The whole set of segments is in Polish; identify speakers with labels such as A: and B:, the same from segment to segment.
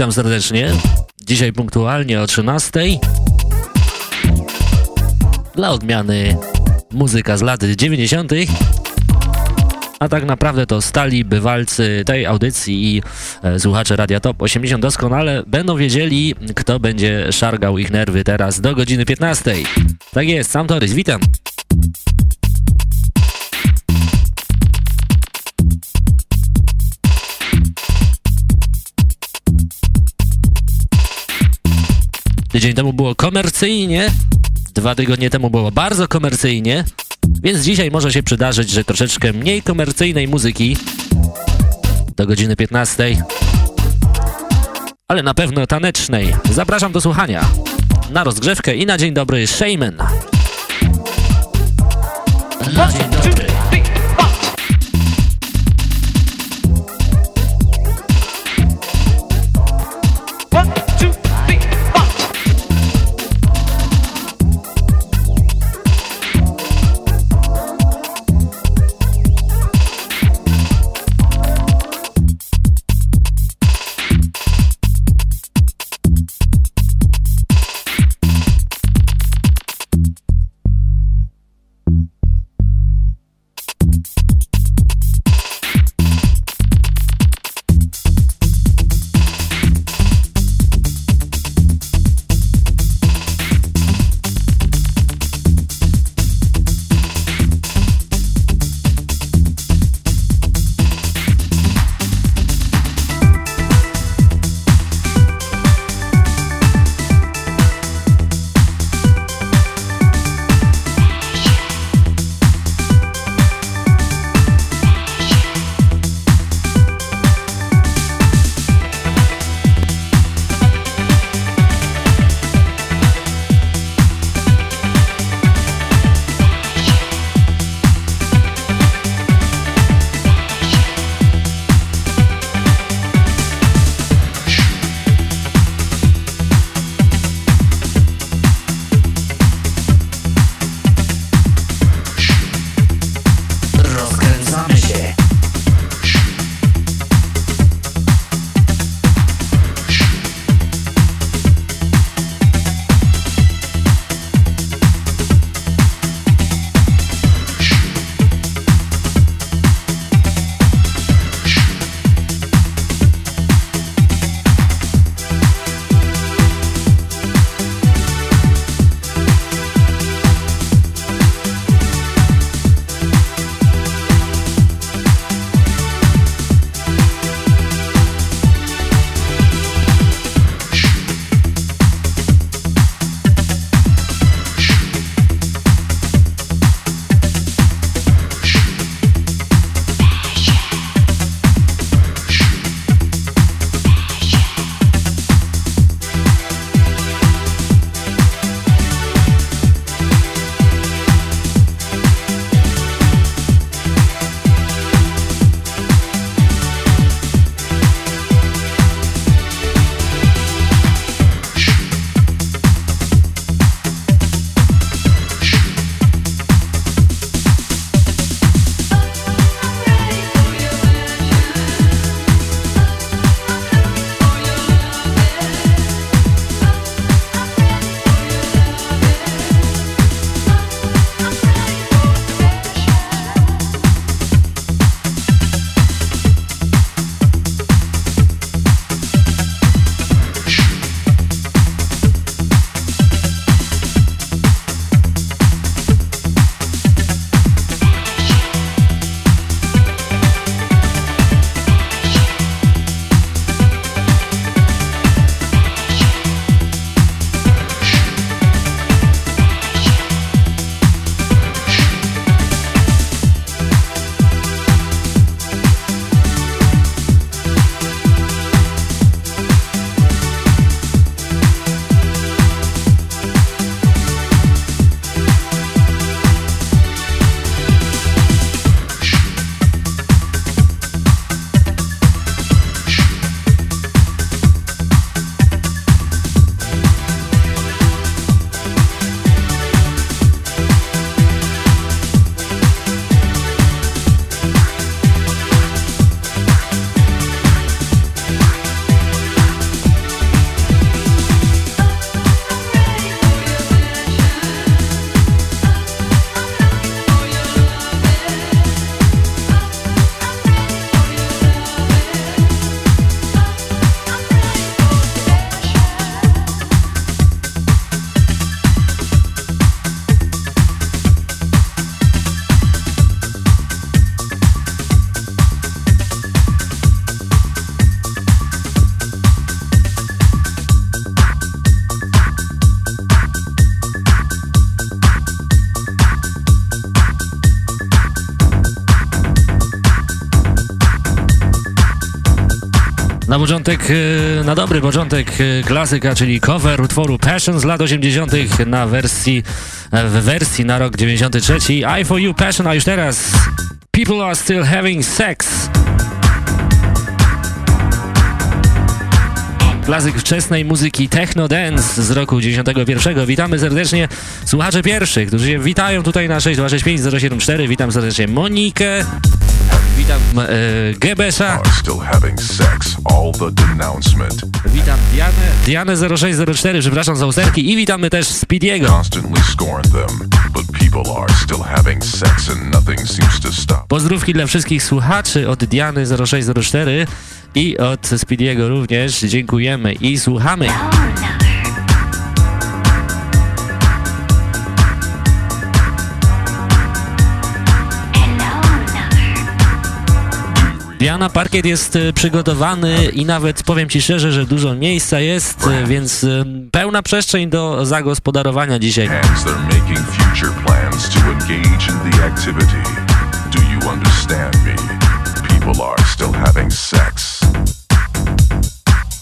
A: Witam serdecznie. Dzisiaj punktualnie o 13. Dla odmiany muzyka z lat 90. A tak naprawdę to stali bywalcy tej audycji i e, słuchacze Radia Top 80 doskonale będą wiedzieli, kto będzie szargał ich nerwy teraz do godziny 15. Tak jest, sam Torys, witam. Tydzień temu było komercyjnie, dwa tygodnie temu było bardzo komercyjnie, więc dzisiaj może się przydarzyć, że troszeczkę mniej komercyjnej muzyki do godziny 15, ale na pewno tanecznej. Zapraszam do słuchania. Na rozgrzewkę i na dzień dobry, Shaman. Na dzień Na początek, e, na dobry początek e, klasyka, czyli cover utworu Passion z lat 80. na wersji, e, w wersji na rok 93. I for you Passion, a już teraz People are still having sex. Klasyk wczesnej muzyki Techno Dance z roku 91. Witamy serdecznie słuchacze pierwszych, którzy się witają tutaj na 6265 074. Witam serdecznie Monikę, witam e, Gebesza, witam Dianę, Dianę 0604, przepraszam za usterki i witamy też Speediego. Pozdrówki dla wszystkich słuchaczy od Diany 0604 i od Speediego również. Dziękujemy i słuchamy. Diana Parkiet jest e, przygotowany i nawet powiem Ci szczerze, że dużo miejsca jest, e, więc e, pełna przestrzeń do zagospodarowania dzisiaj.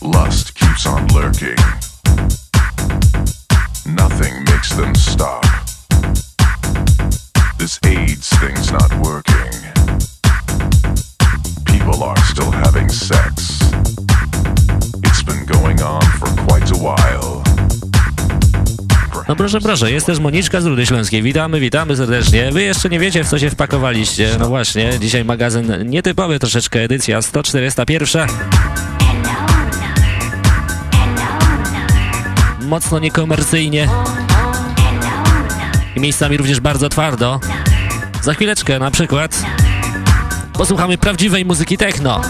A: Lust keeps on lurking. Nothing makes them stop. This AIDS thing's not working. People are still having sex. It's been going on for quite a while. No proszę, proszę, jest też Moniczka z Rudy Śląskiej. Witamy, witamy serdecznie. Wy jeszcze nie wiecie, w co się wpakowaliście. No właśnie, dzisiaj magazyn nietypowy troszeczkę, edycja 141. Mocno niekomercyjnie. I miejscami również bardzo twardo. Za chwileczkę na przykład posłuchamy prawdziwej muzyki techno.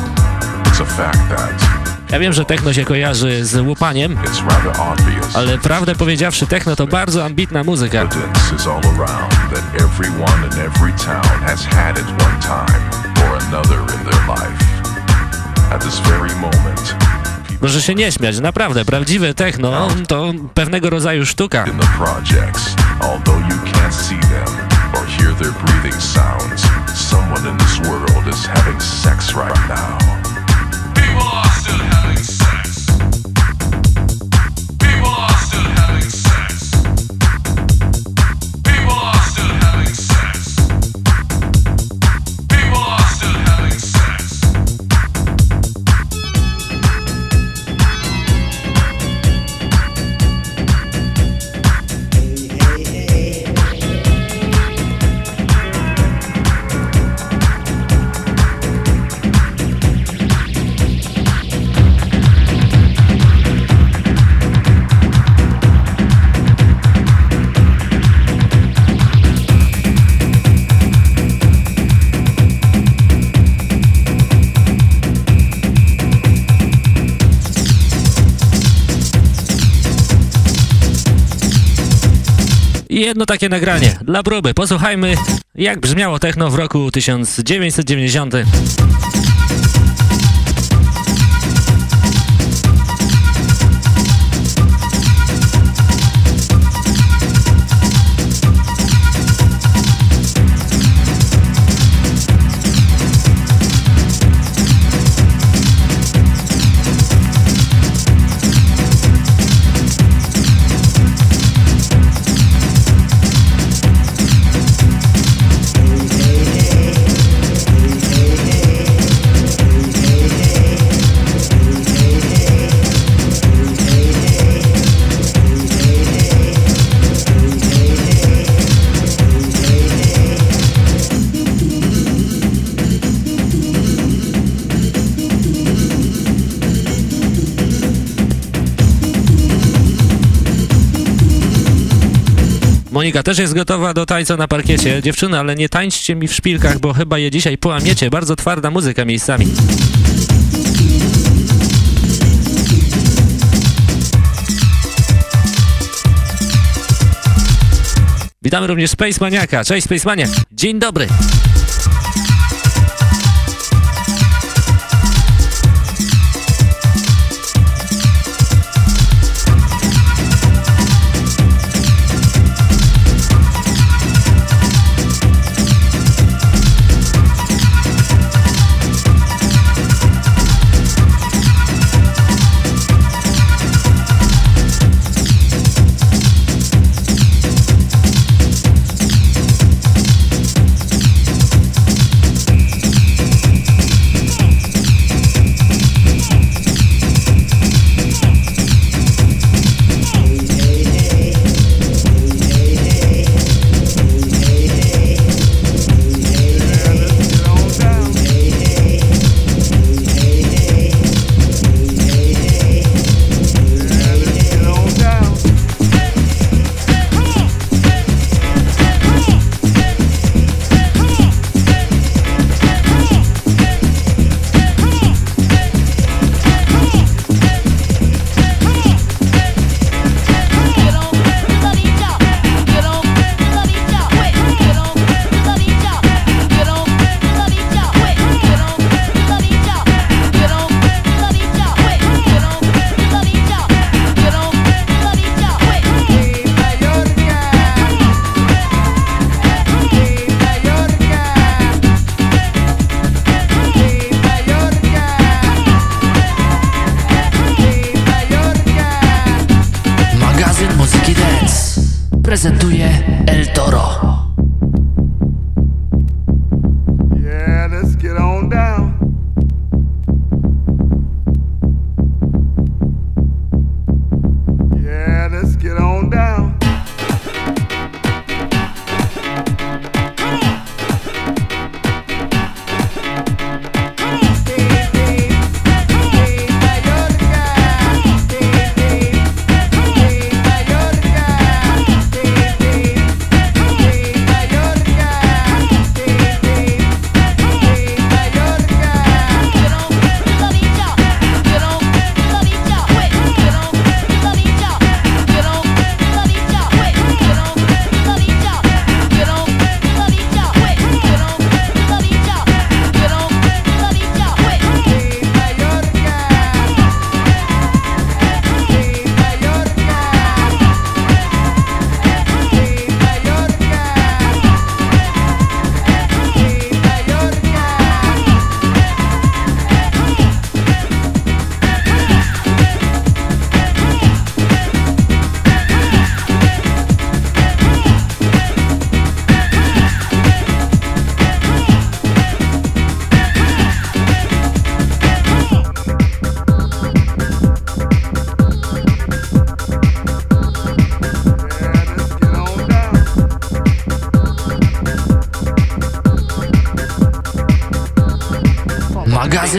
A: Ja wiem, że techno się kojarzy z łupaniem, ale prawdę powiedziawszy, techno to bardzo ambitna muzyka. Proszę się nie śmiać, naprawdę, prawdziwe techno to pewnego rodzaju sztuka. Someone in this world having sex right now. Jedno takie nagranie dla próby. Posłuchajmy, jak brzmiało techno w roku 1990. Monika też jest gotowa do tańca na parkiecie. Dziewczyny, ale nie tańczcie mi w szpilkach, bo chyba je dzisiaj połamiecie. Bardzo twarda muzyka miejscami. Witamy również Space Maniaka. Cześć Space Maniak. Dzień dobry.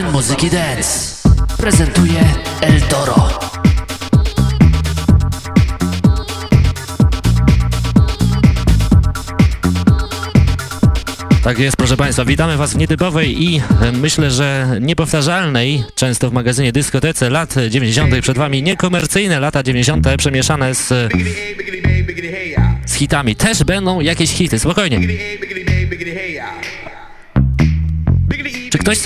A: Muzyki dance prezentuje El Toro. Tak jest, proszę Państwa, witamy Was w nietypowej i e, myślę, że niepowtarzalnej, często w magazynie dyskotece lat 90. Przed Wami niekomercyjne lata 90. przemieszane z, z hitami. Też będą jakieś hity, spokojnie. Ktoś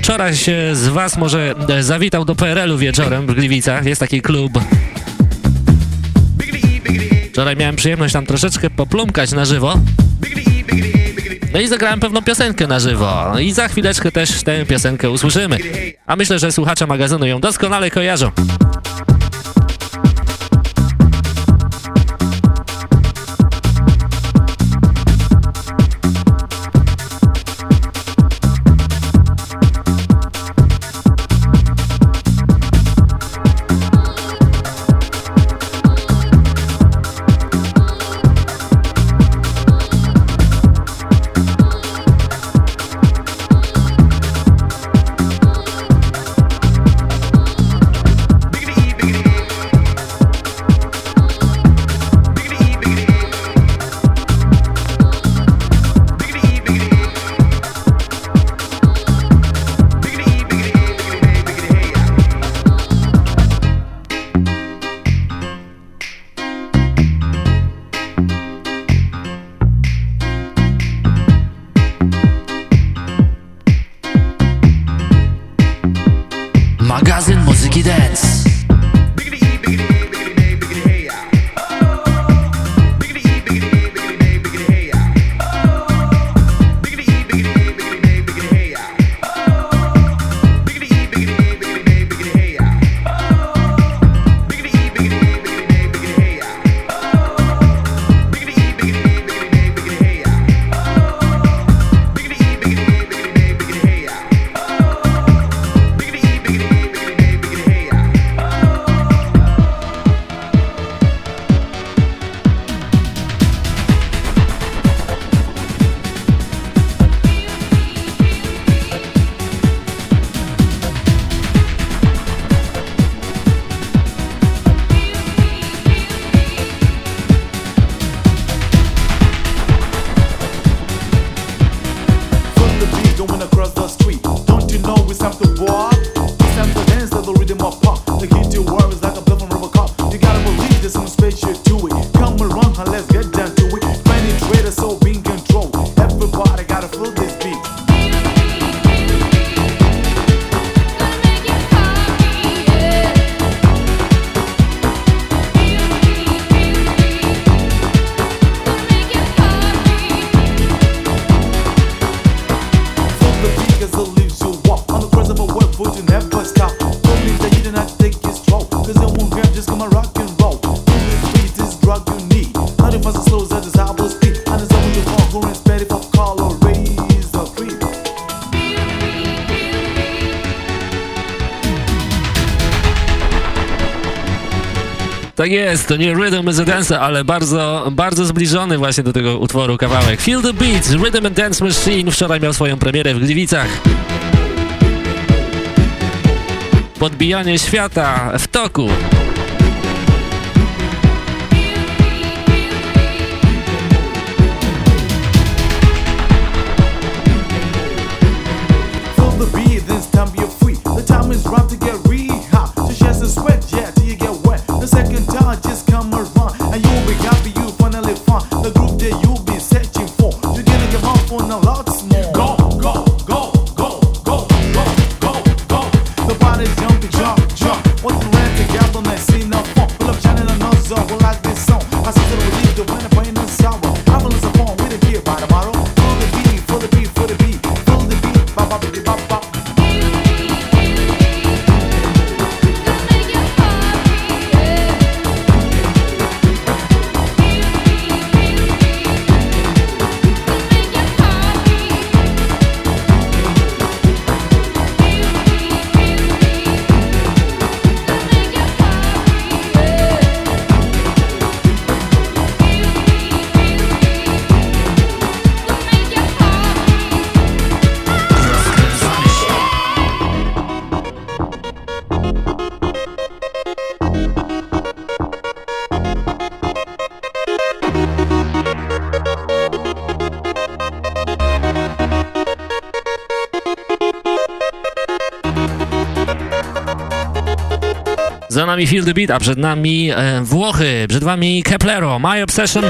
A: wczoraj z Was może e, zawitał do PRL-u wieczorem w Gliwicach? Jest taki klub. Wczoraj miałem przyjemność tam troszeczkę poplumkać na żywo. No i zagrałem pewną piosenkę na żywo. I za chwileczkę też tę piosenkę usłyszymy. A myślę, że słuchacze magazynu ją doskonale kojarzą.
B: Tak jest, to nie Rhythm is a Dance, ale bardzo, bardzo zbliżony właśnie do tego utworu kawałek. Feel the Beat, Rhythm and Dance Machine wczoraj miał swoją premierę w Gliwicach. Podbijanie świata w toku. Nami Feel the Beat, a przed nami e, Włochy, przed wami Keplero, My Obsession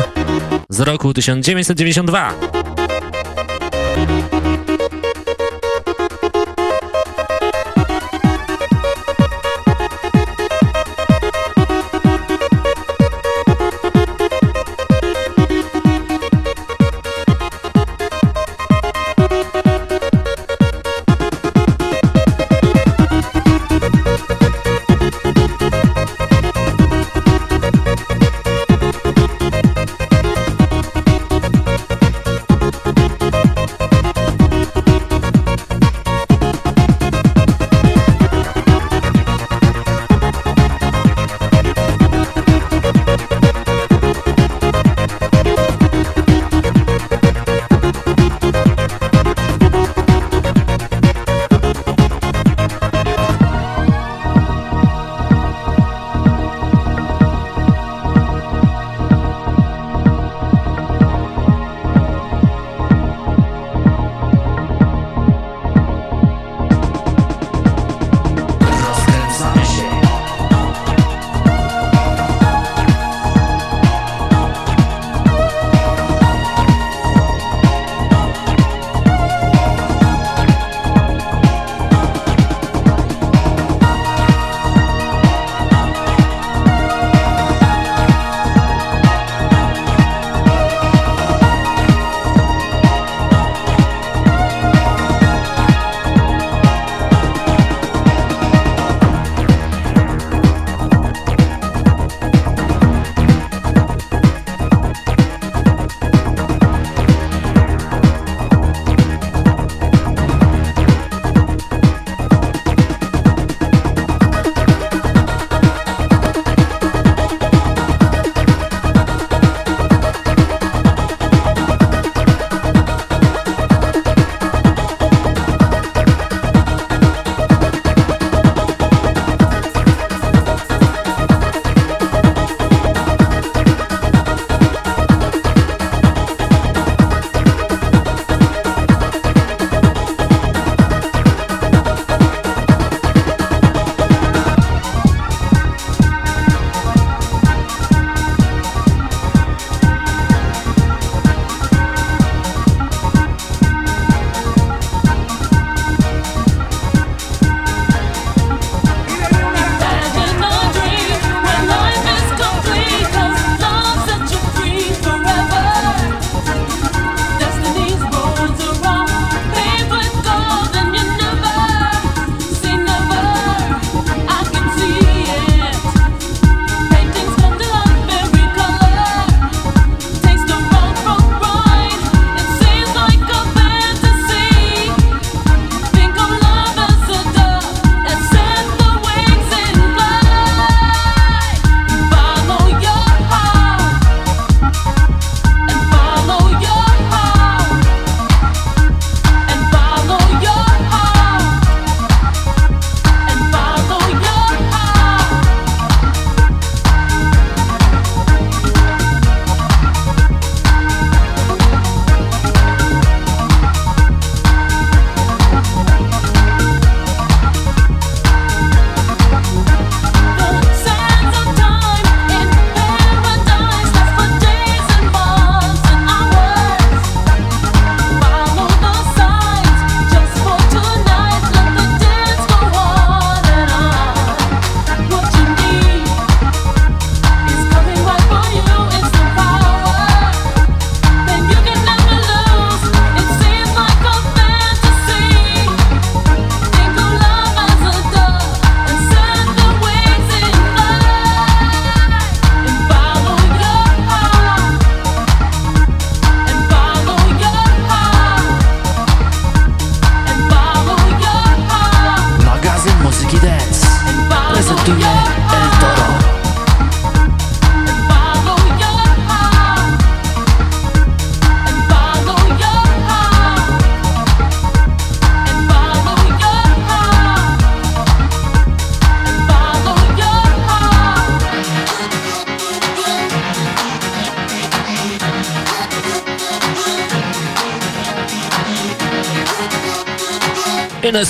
B: z roku 1992.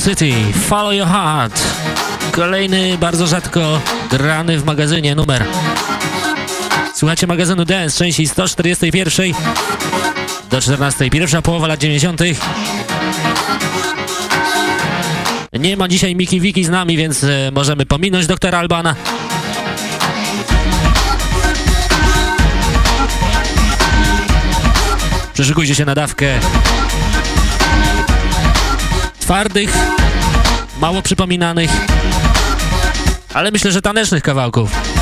A: City, Follow Your Heart. Kolejny bardzo rzadko grany w magazynie numer. Słuchajcie magazynu Dance, części 141 do 14. Pierwsza połowa lat 90. Nie ma dzisiaj Miki Wiki z nami, więc e, możemy pominąć doktora Albana. Przeszykujcie się na dawkę twardych, mało przypominanych, ale myślę, że tanecznych kawałków.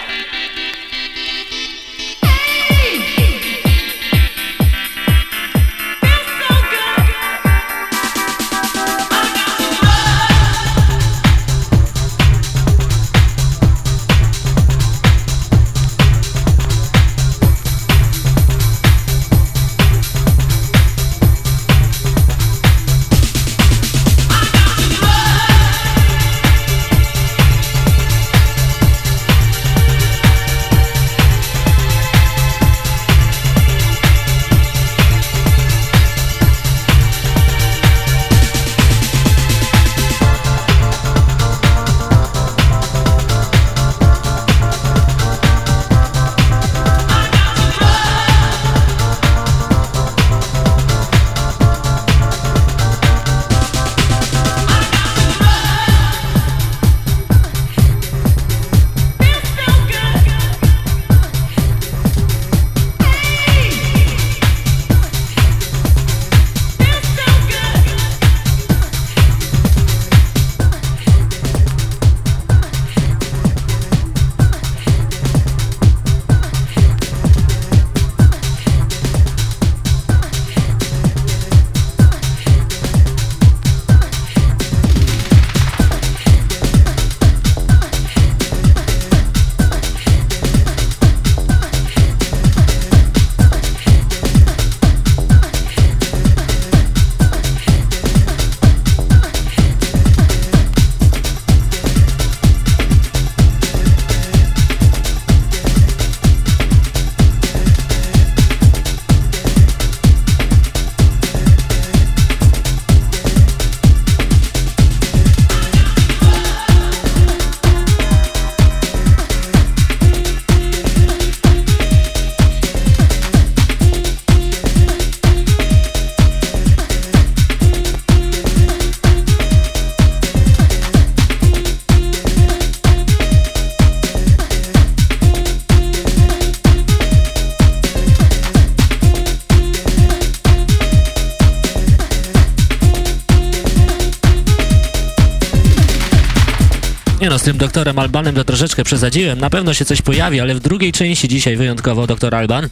A: tym doktorem Albanem to troszeczkę przesadziłem. Na pewno się coś pojawi, ale w drugiej części dzisiaj wyjątkowo doktor Alban.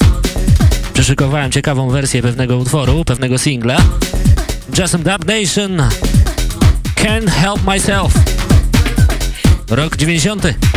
A: Przeszykowałem ciekawą wersję pewnego utworu, pewnego singla. Just Dub Nation. Can't Help Myself. Rok 90.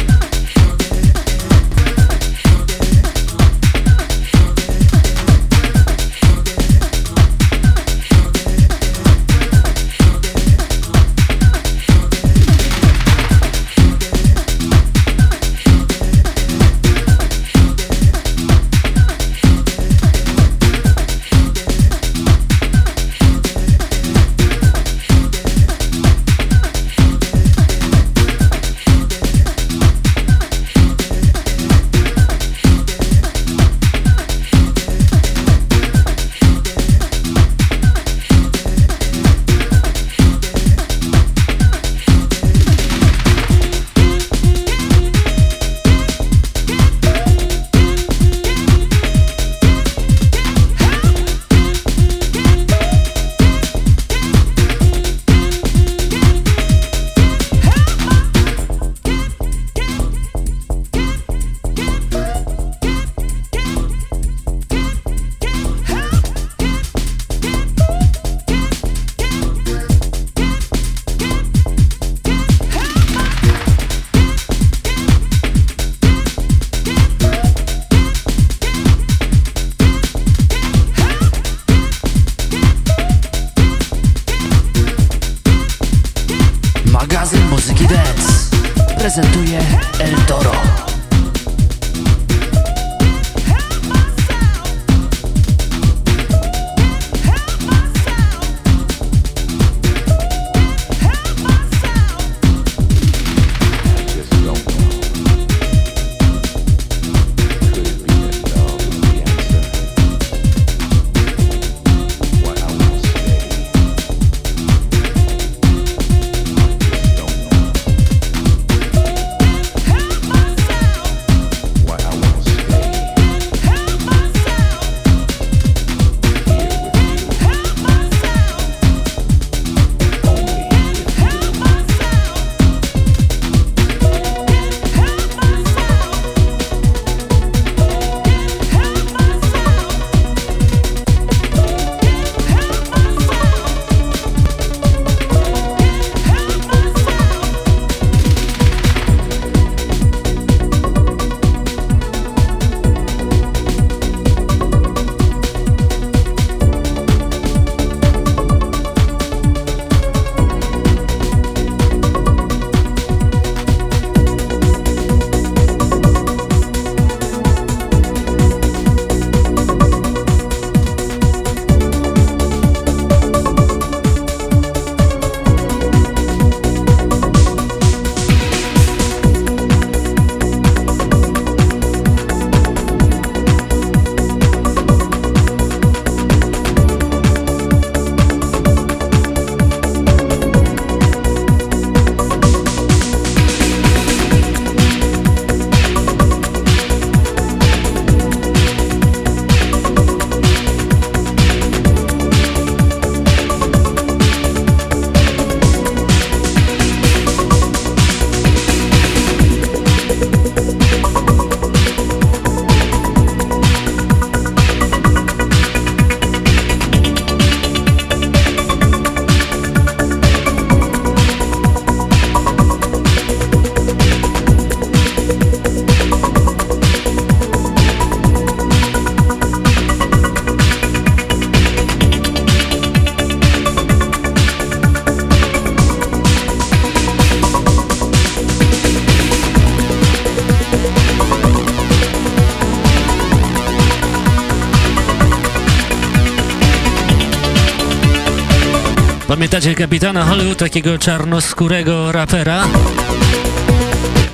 A: Pamiętacie kapitana Hollywood, takiego czarnoskórego rapera?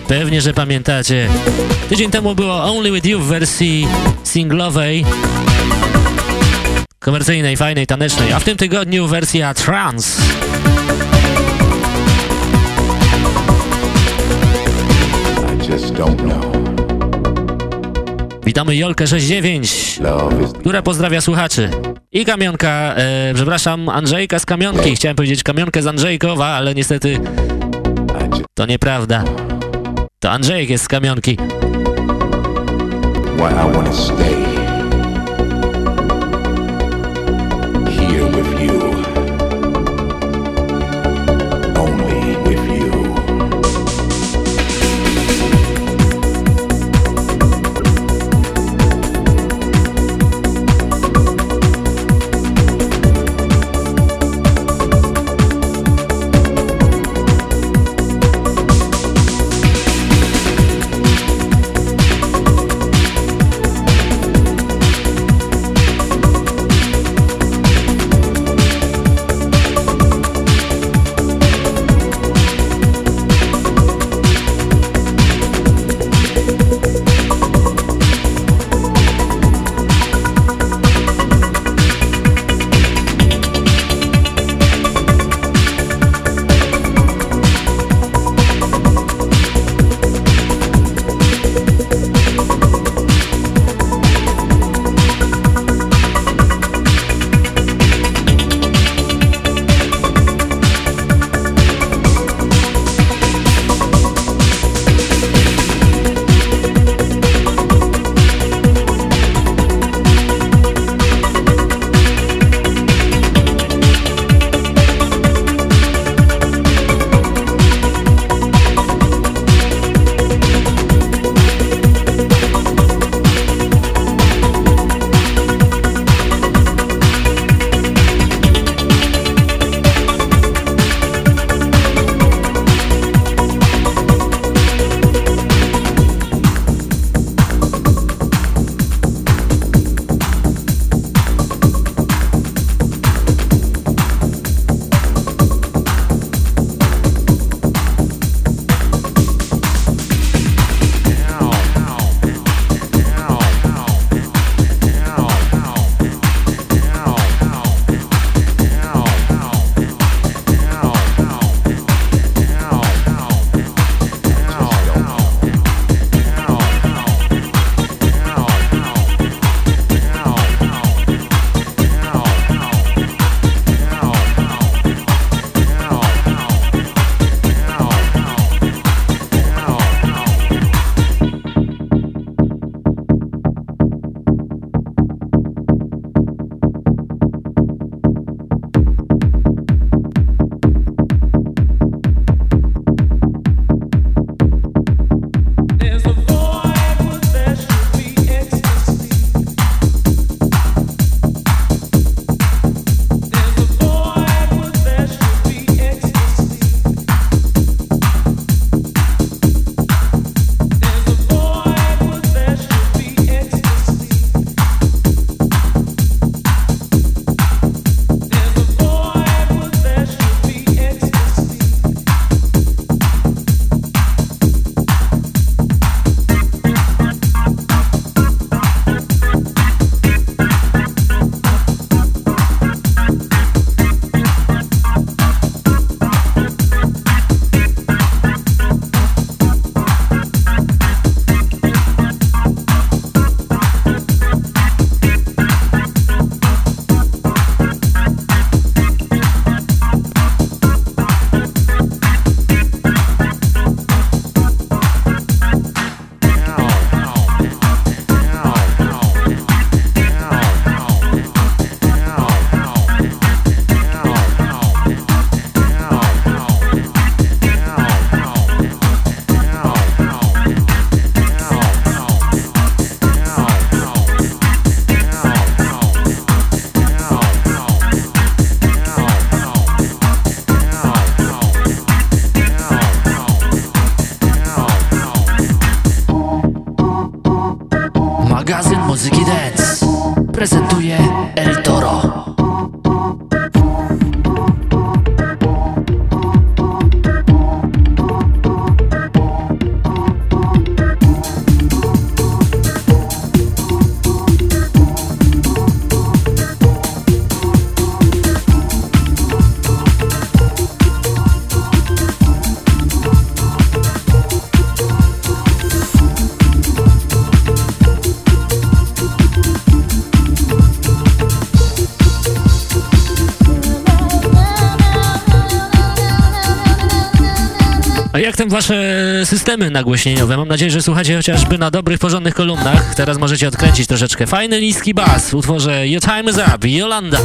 A: Pewnie, że pamiętacie. Tydzień temu było Only With You w wersji singlowej, komercyjnej, fajnej, tanecznej, a w tym tygodniu wersja trance. I just don't know. Witamy Jolkę69, która pozdrawia słuchaczy. I Kamionka, e, przepraszam, Andrzejka z Kamionki. Chciałem powiedzieć Kamionkę z Andrzejkowa, ale niestety to nieprawda. To Andrzejek jest z Kamionki. Why I wanna stay.
C: Jak tam wasze systemy nagłośnieniowe? Mam nadzieję, że słuchacie chociażby na dobrych, porządnych kolumnach. Teraz możecie odkręcić troszeczkę. Fajny, niski bas w utworze Your Time Is Up, Yolanda.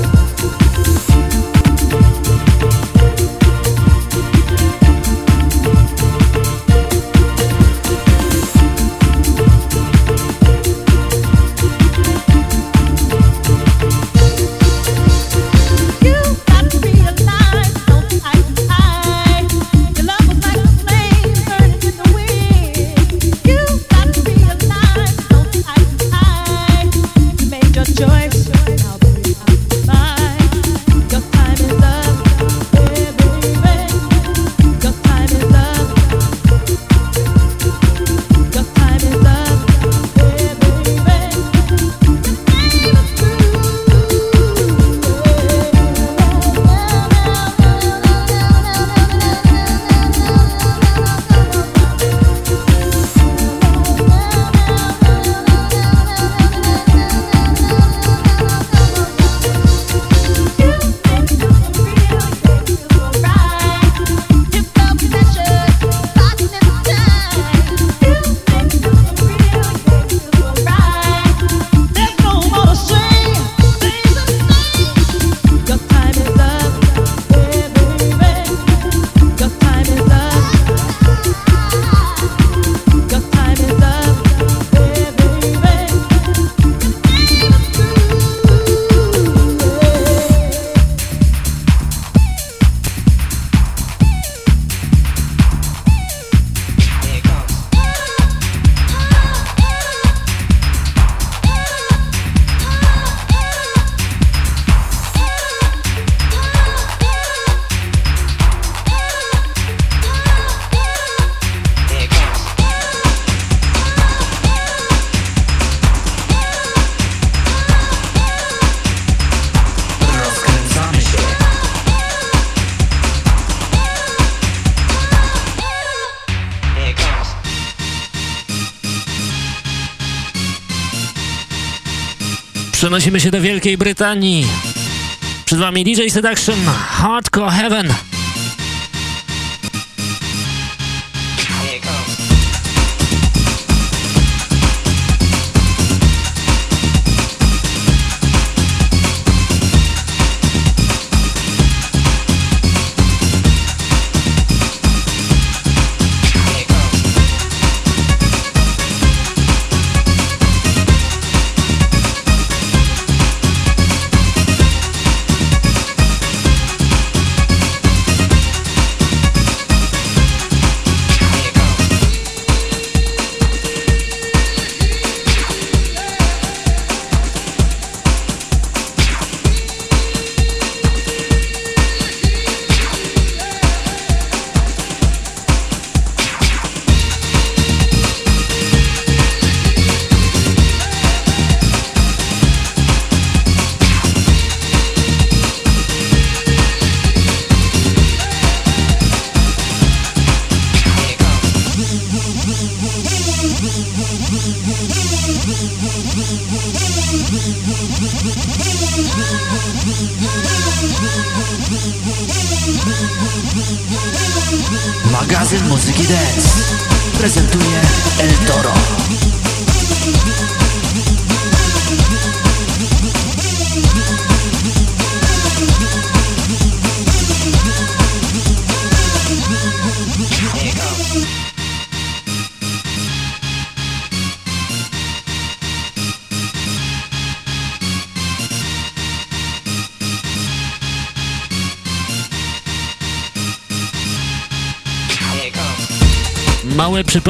C: Przenosimy się do Wielkiej Brytanii. Przed Wami DJ Seduction, Hardcore Heaven.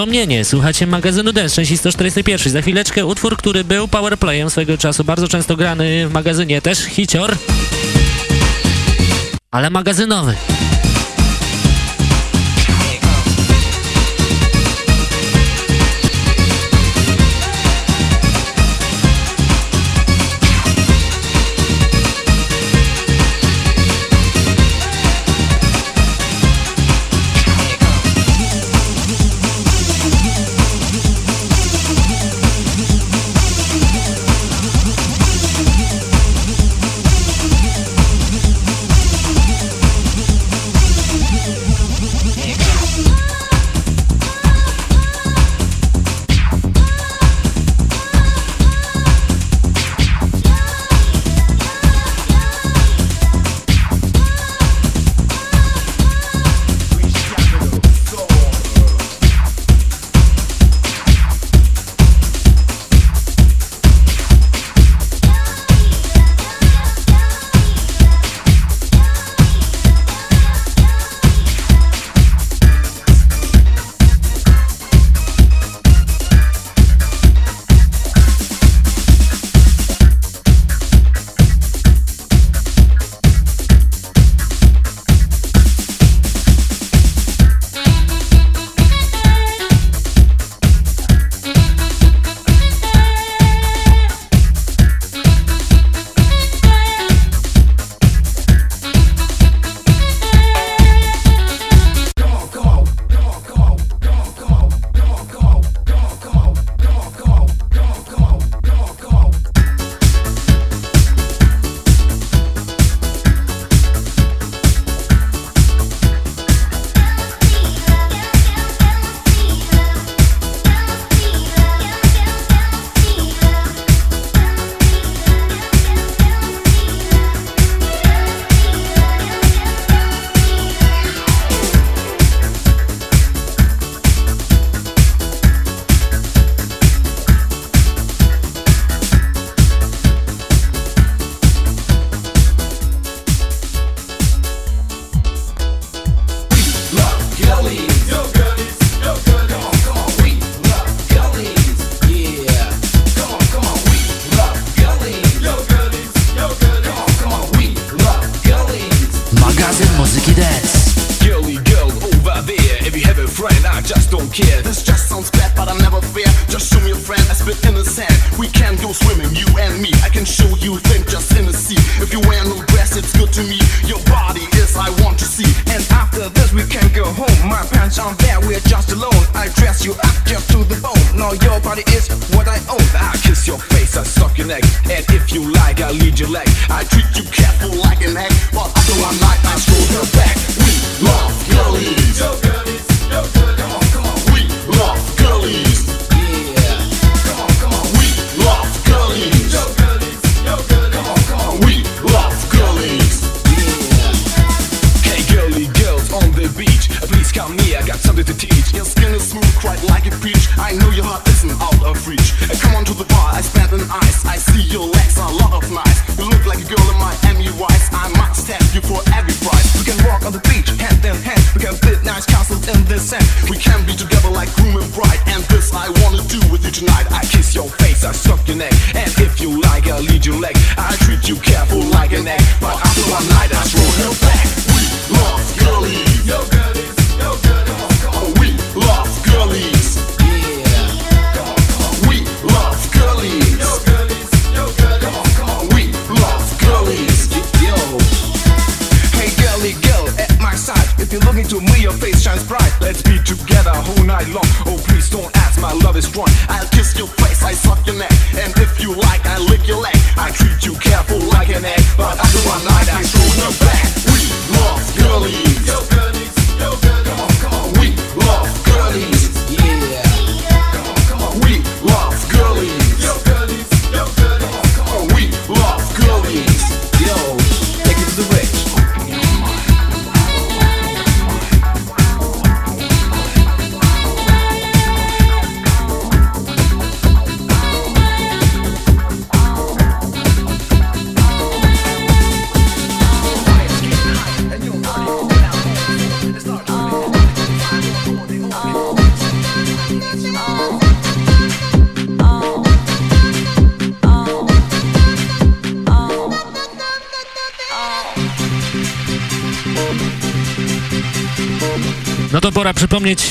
D: Przypomnienie. Słuchacie magazynu Dance, części 141. Za chwileczkę utwór, który był powerplayem swego czasu, bardzo często grany w magazynie, też hicior, ale magazynowy.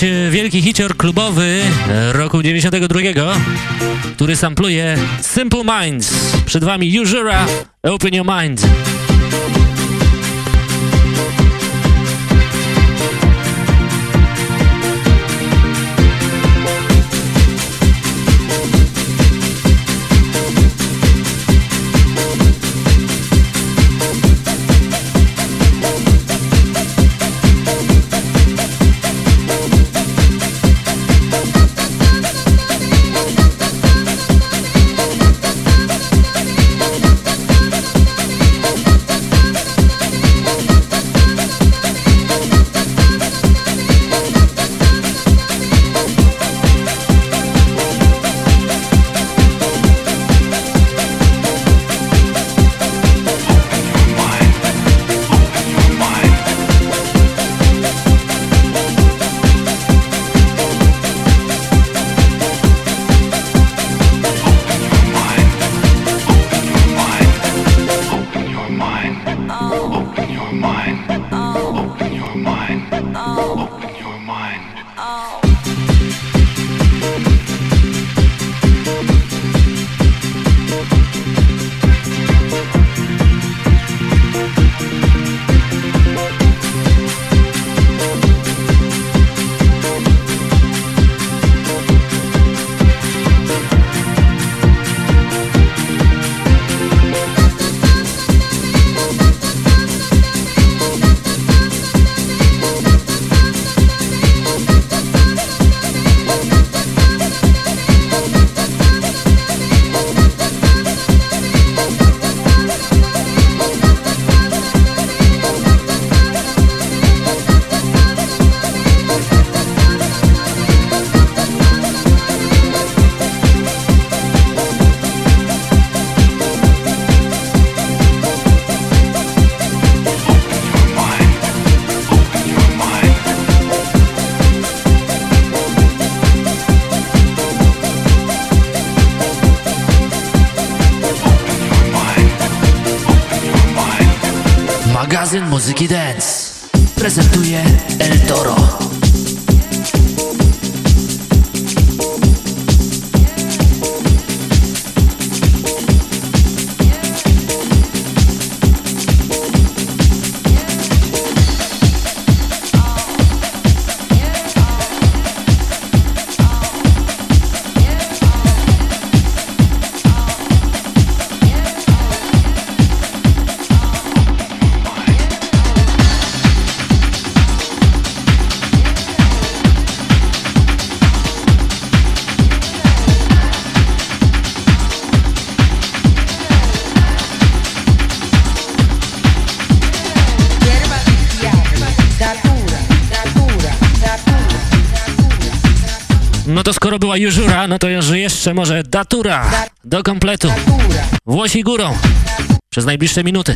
A: E, wielki hicior klubowy roku 92, który sampluje Simple Minds. Przed wami Ujura, Open Your Mind. Jeszcze może Datura do kompletu. Włosi górą przez najbliższe minuty.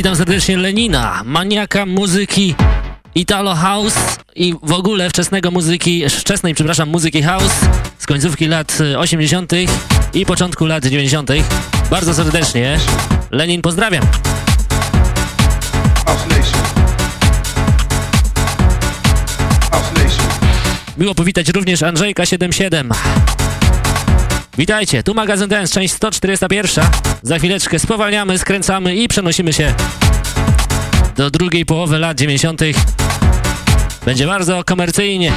A: Witam serdecznie Lenina, maniaka muzyki Italo House i w ogóle wczesnego muzyki, wczesnej, przepraszam, muzyki house z końcówki lat 80. i początku lat 90. Bardzo serdecznie. Lenin, pozdrawiam. Miło powitać również Andrzejka77. Witajcie, tu magazyn Dance, część 141. Za chwileczkę spowalniamy, skręcamy i przenosimy się do drugiej połowy lat 90. Będzie bardzo komercyjnie.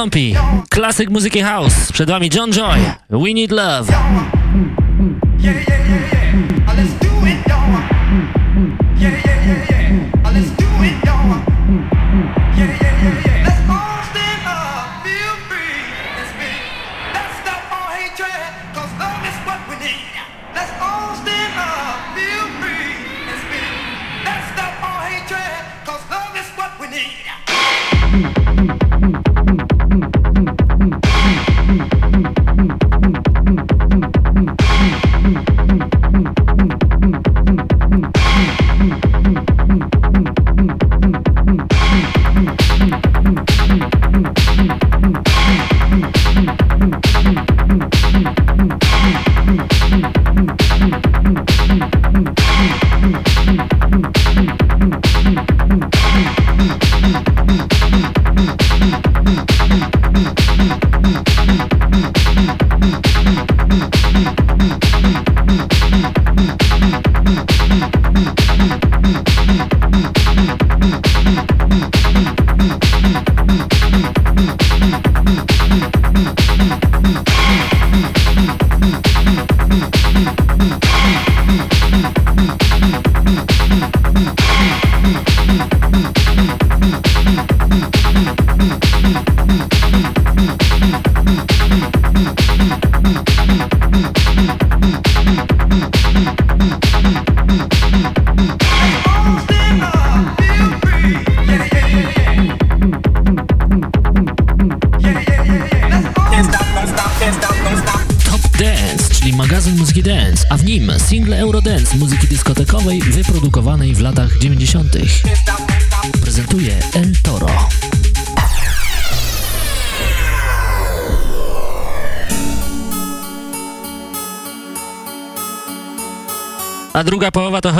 A: Nastąpi klasyk muzyki house. Przed wami John Joy, We Need Love. a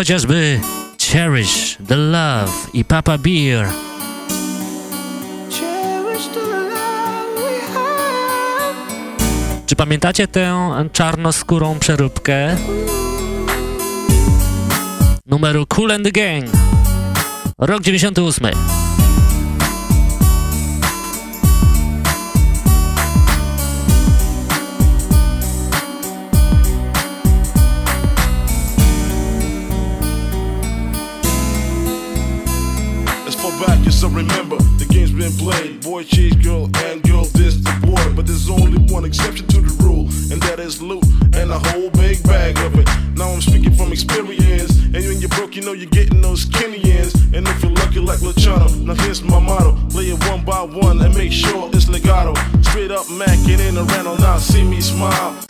A: chociażby Cherish, The Love i Papa Beer. Czy pamiętacie tę czarnoskórą przeróbkę? Numeru Cool and the Gang. Rok 98.
E: And loot and a whole big bag of it. Now I'm speaking from experience. And when you're broke, you know you're getting those skinny ends. And if you're lucky like Luciano, now here's my motto. Play it one by one and make sure it's legato. Straight up macking in rental, now see me smile.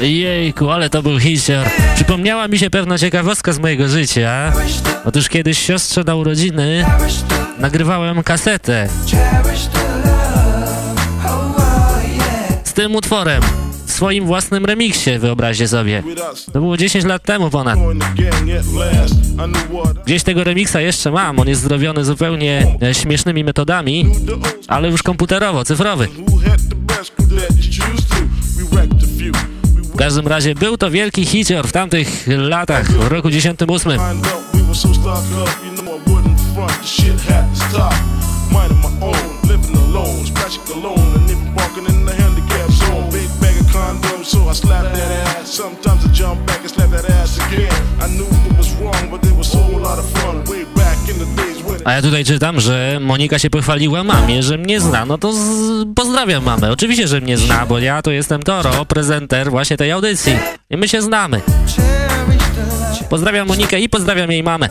A: Jejku, ale to był hicior. Przypomniała mi się pewna ciekawostka z mojego życia. Otóż kiedyś siostrze na urodziny nagrywałem kasetę z tym utworem. W swoim własnym remiksie, wyobraźcie sobie. To było 10 lat temu ponad. Gdzieś tego remiksa jeszcze mam, on jest zrobiony zupełnie e, śmiesznymi metodami, ale już komputerowo, cyfrowy. W każdym razie był to wielki hicior w tamtych latach, w roku 98.
E: wind up, we were so I that ass. Sometimes I jump back and slap that ass again. I knew A
A: ja tutaj czytam, że Monika się pochwaliła mamie, że mnie zna. No to z... pozdrawiam mamę. Oczywiście, że mnie zna, bo ja to jestem Toro, prezenter właśnie tej audycji. I my się znamy. Pozdrawiam Monikę i pozdrawiam jej mamę.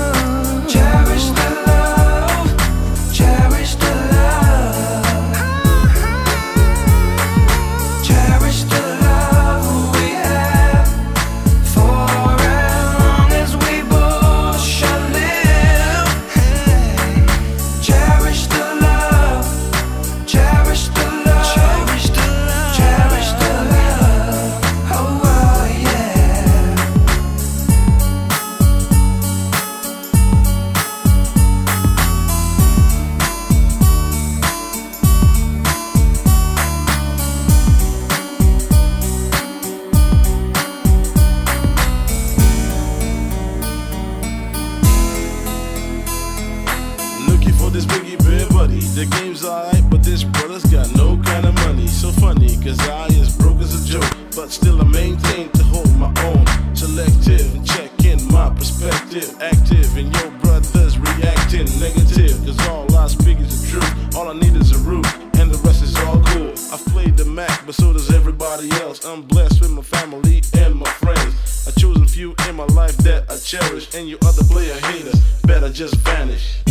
E: But still I maintain to hold my own. Selective and check in my perspective. Active and your brothers reacting negative. Cause all I speak is the truth. All I need is a roof, and the rest is all cool. I've played the Mac, but so does everybody else. I'm blessed with my family and my friends. I chosen few in my life that I cherish, and you other player haters better just vanish.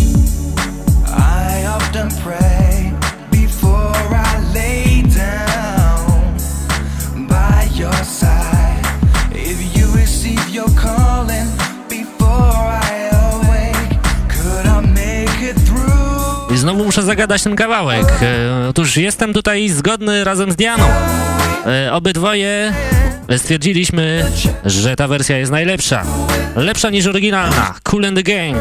F: I often pray before I lay down your side. If you receive your calling before I awake, could I make it through?
A: I znowu muszę zagadać ten kawałek. E, Otóż jestem tutaj zgodny razem z Dianą. E, Obydwoje stwierdziliśmy, że ta wersja jest najlepsza. Lepsza niż oryginalna. Cool and the Gang.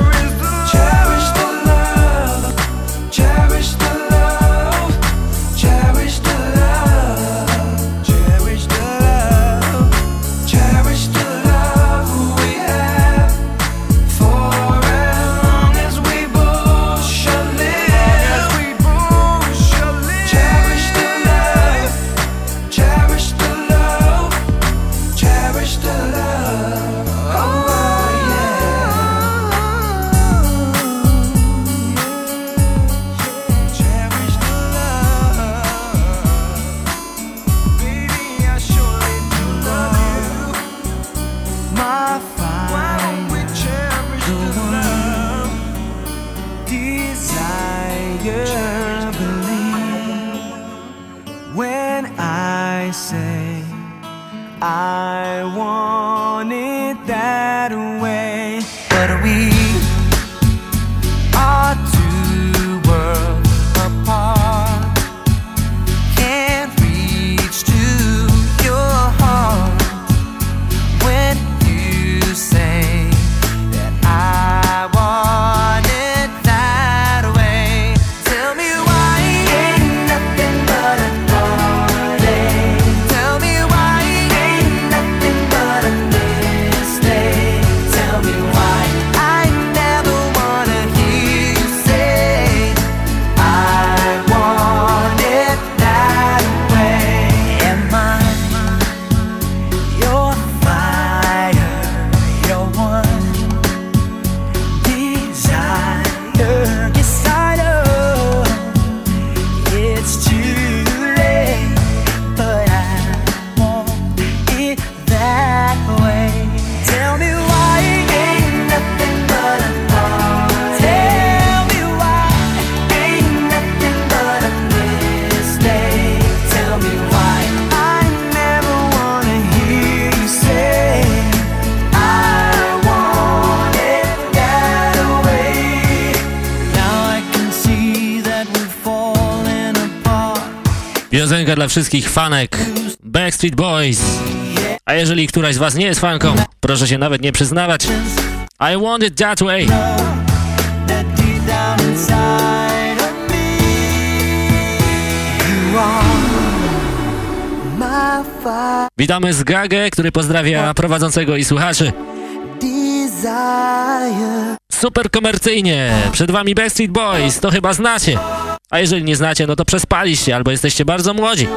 G: wszystkich fanek Backstreet Boys. A jeżeli któraś z was nie jest fanką, proszę się nawet nie przyznawać. I want it that way. Witamy z Gagę, który pozdrawia prowadzącego i słuchaczy. Super komercyjnie, przed wami Backstreet Boys, to chyba znacie a jeżeli nie znacie, no to przespaliście albo jesteście bardzo młodzi.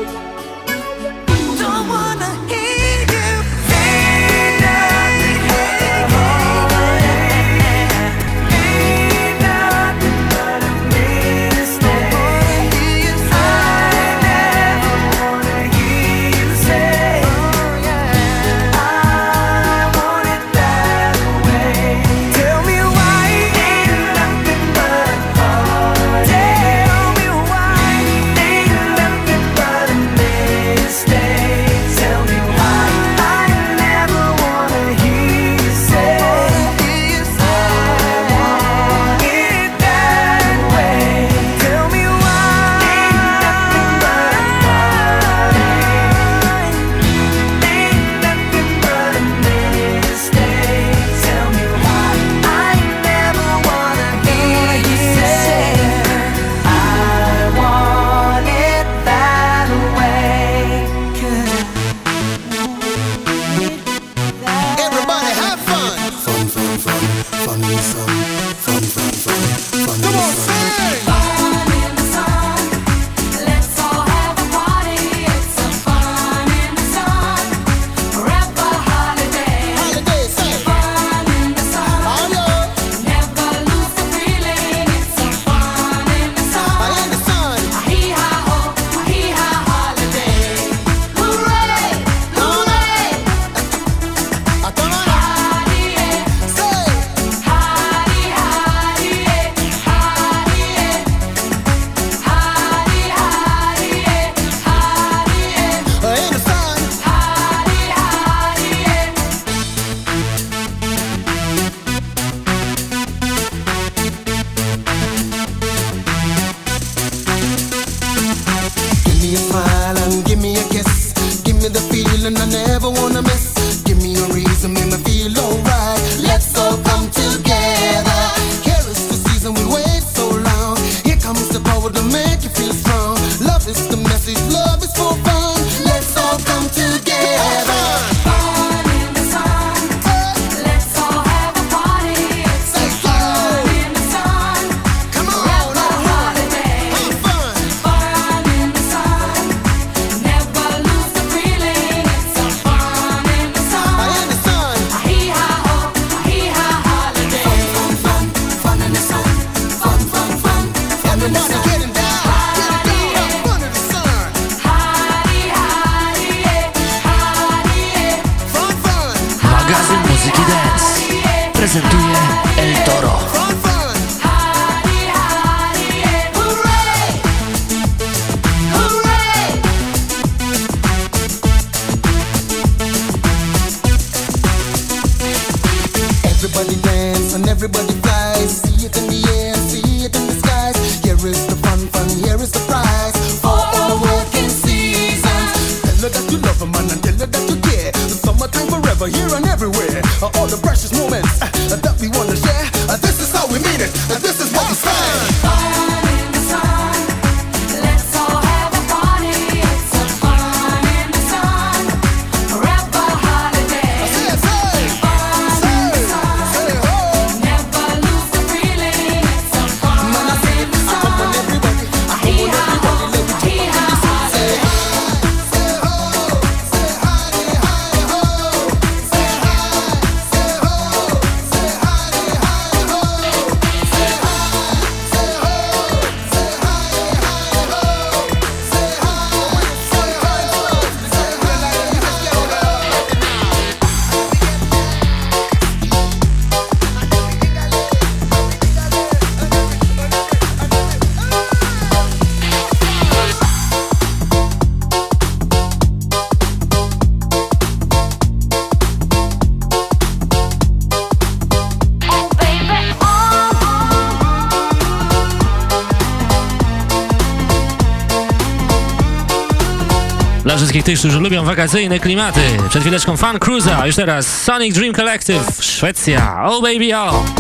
H: wszystkich tych, którzy lubią wakacyjne klimaty. Przed chwileczką Fan Cruza, już teraz Sonic Dream Collective, Szwecja.
I: Oh baby, oh!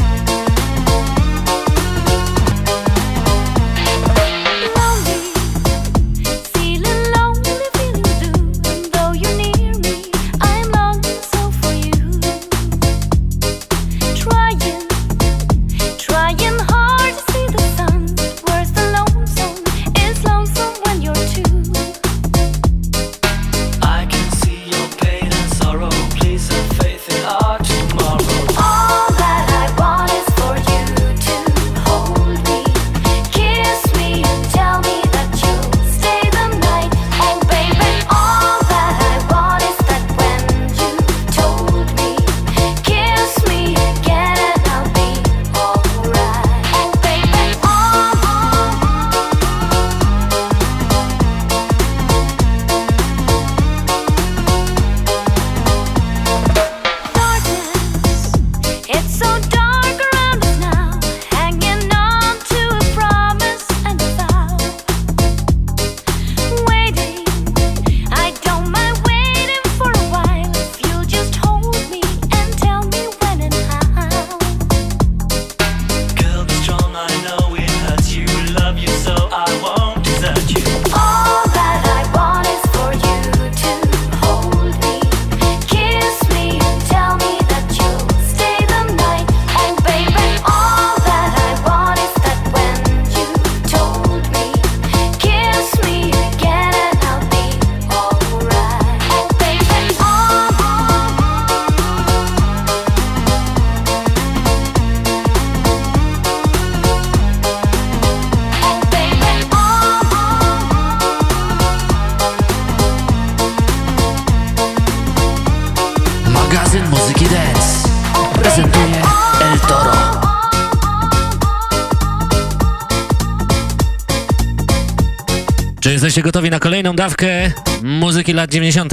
H: Jesteście gotowi na kolejną dawkę muzyki lat 90.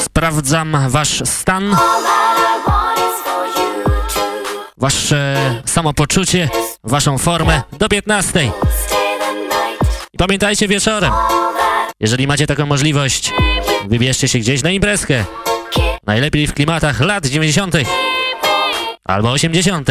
H: Sprawdzam wasz stan, wasze samopoczucie, waszą formę do 15. Pamiętajcie wieczorem, jeżeli macie taką możliwość, wybierzcie się gdzieś na imprezkę. Najlepiej w klimatach lat 90. albo 80.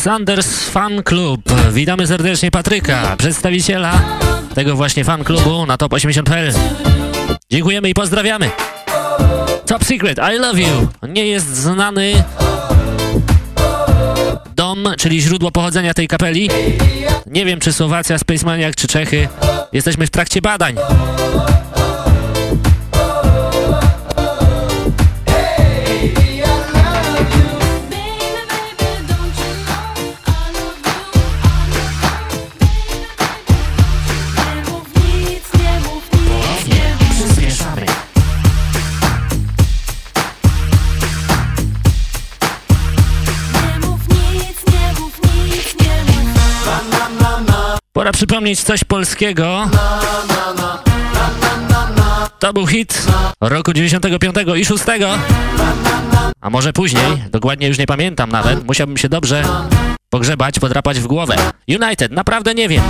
J: Sanders Fan Club. Witamy serdecznie Patryka, przedstawiciela tego właśnie fan klubu na top 80.pl. Dziękujemy i pozdrawiamy. Top Secret, I Love You. Nie jest znany dom, czyli źródło pochodzenia tej kapeli. Nie wiem, czy Słowacja, Spacemaniak, czy Czechy. Jesteśmy w trakcie badań. Pora przypomnieć coś polskiego. To był hit roku 95 i 6. A może później, dokładnie już nie pamiętam nawet, musiałbym się dobrze pogrzebać, podrapać w głowę. United, naprawdę nie wiem.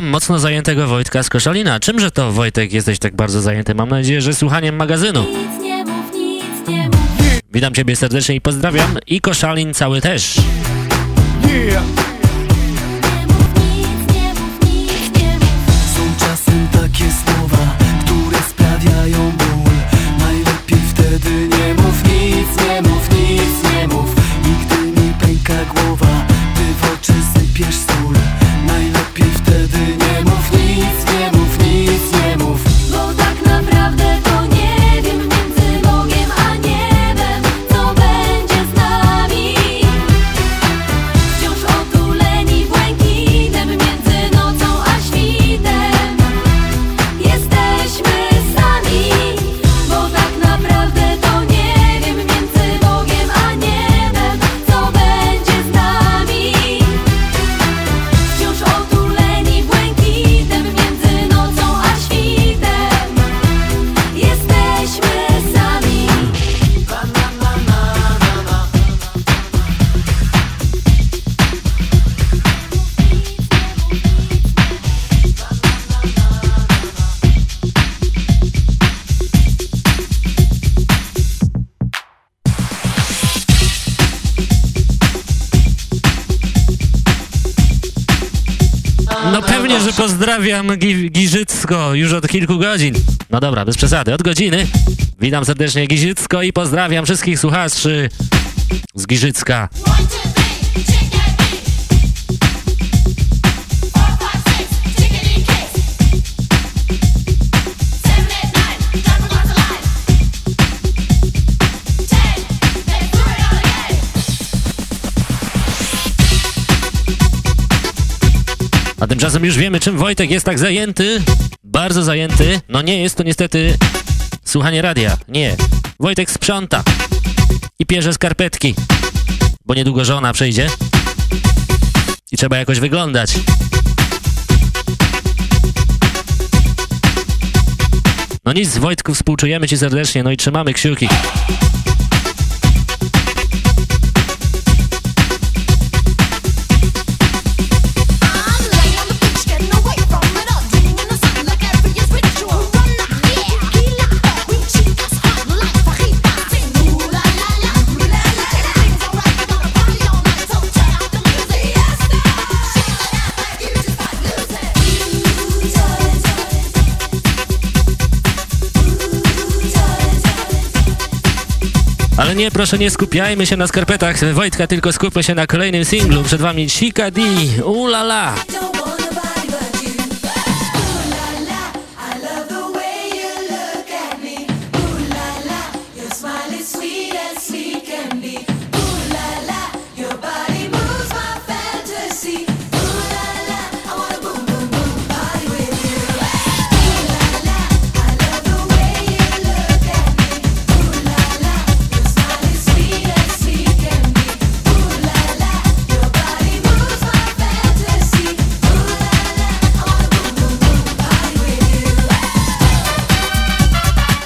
J: witam mocno zajętego Wojtka z Koszalina. Czymże to, Wojtek, jesteś tak bardzo zajęty? Mam nadzieję, że słuchaniem magazynu.
A: Nic nie mów, nic nie mów.
J: Witam ciebie serdecznie i pozdrawiam. I Koszalin cały też.
H: Yeah.
A: Pozdrawiam Gi Giżycko już od kilku godzin. No dobra, bez przesady, od godziny. Witam serdecznie Giżycko i pozdrawiam wszystkich słuchaczy z Giżycka. A tymczasem już wiemy, czym Wojtek jest tak zajęty. Bardzo zajęty. No nie jest to niestety słuchanie radia. Nie. Wojtek sprząta i pierze skarpetki, bo niedługo żona przyjdzie i trzeba jakoś wyglądać. No nic, Wojtku, współczujemy Ci serdecznie, no i trzymamy kciuki. Nie, proszę, nie skupiajmy się na skarpetach Wojtka, tylko skupmy się na kolejnym singlu. Przed wami Chica D, ulala.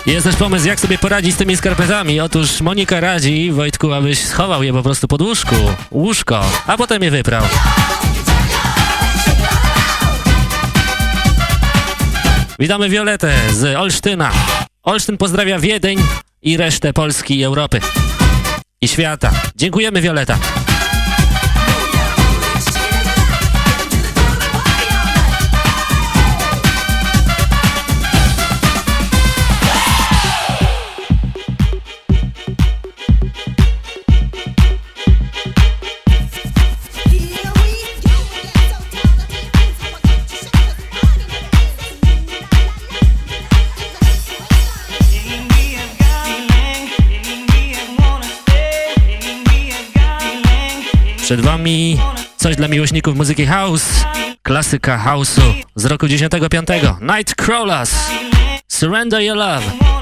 A: Jest też pomysł, jak sobie poradzić z tymi skarpetami. Otóż Monika radzi, Wojtku, abyś schował je po prostu pod łóżku, łóżko, a potem je wyprał. Witamy Violetę z Olsztyna. Olsztyn pozdrawia Wiedeń i resztę Polski i Europy. I świata. Dziękujemy Violeta. Przed wami coś dla miłośników muzyki house, klasyka house'u z roku 95. Nightcrawlers, Surrender Your Love.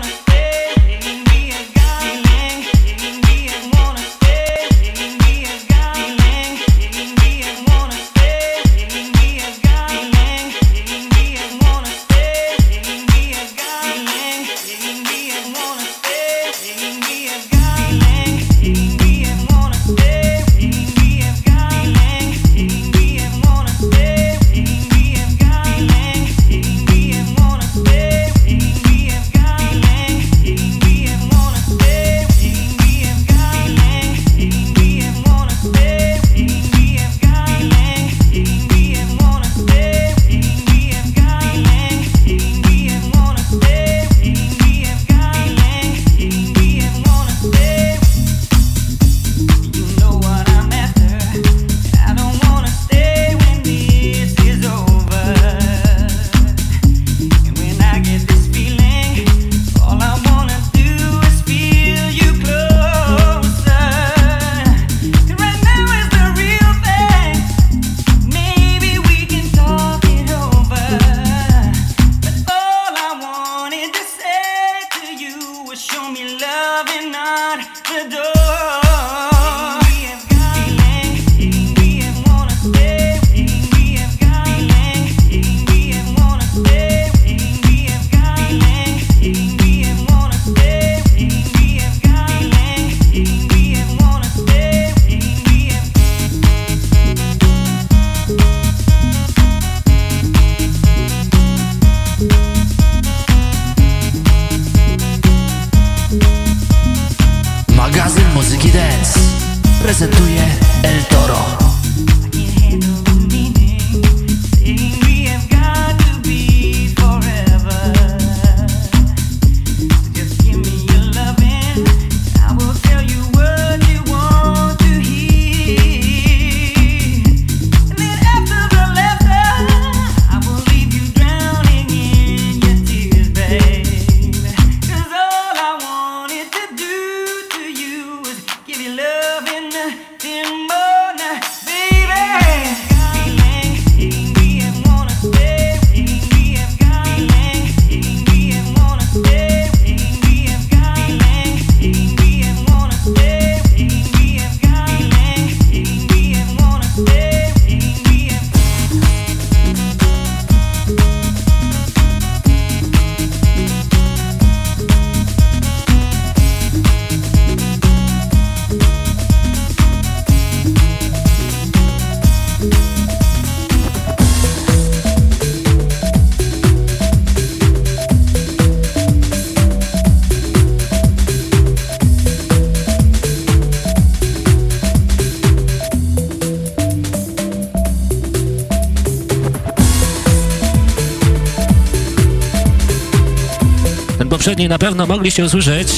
H: na pewno mogliście usłyszeć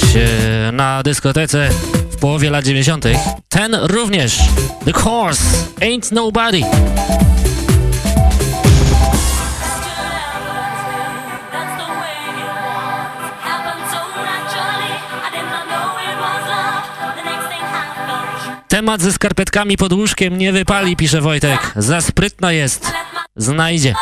H: e, na dyskotece w połowie lat 90. Ten również, The Course, Ain't Nobody. Temat ze skarpetkami pod łóżkiem nie wypali, pisze Wojtek. Za sprytna jest. Znajdzie.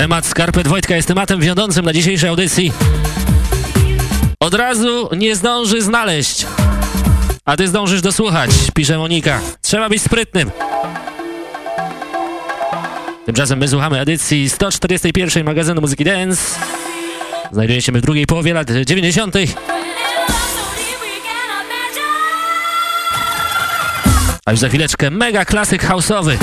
H: Temat skarpet Wojtka jest tematem wiodącym na dzisiejszej audycji. Od razu nie zdąży znaleźć, a ty zdążysz dosłuchać, pisze Monika. Trzeba być sprytnym. Tymczasem my słuchamy edycji 141 magazynu Muzyki Dance. Znajduje się w drugiej połowie lat 90. A już za chwileczkę mega klasyk house'owy.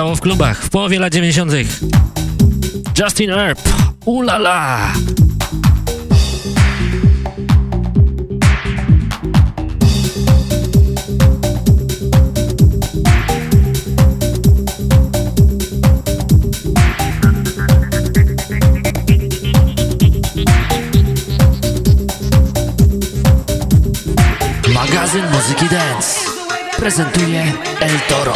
K: grało w klubach w połowie lat 90. Justin Earp, ulala! magazyn muzyki dance prezentuje El Toro.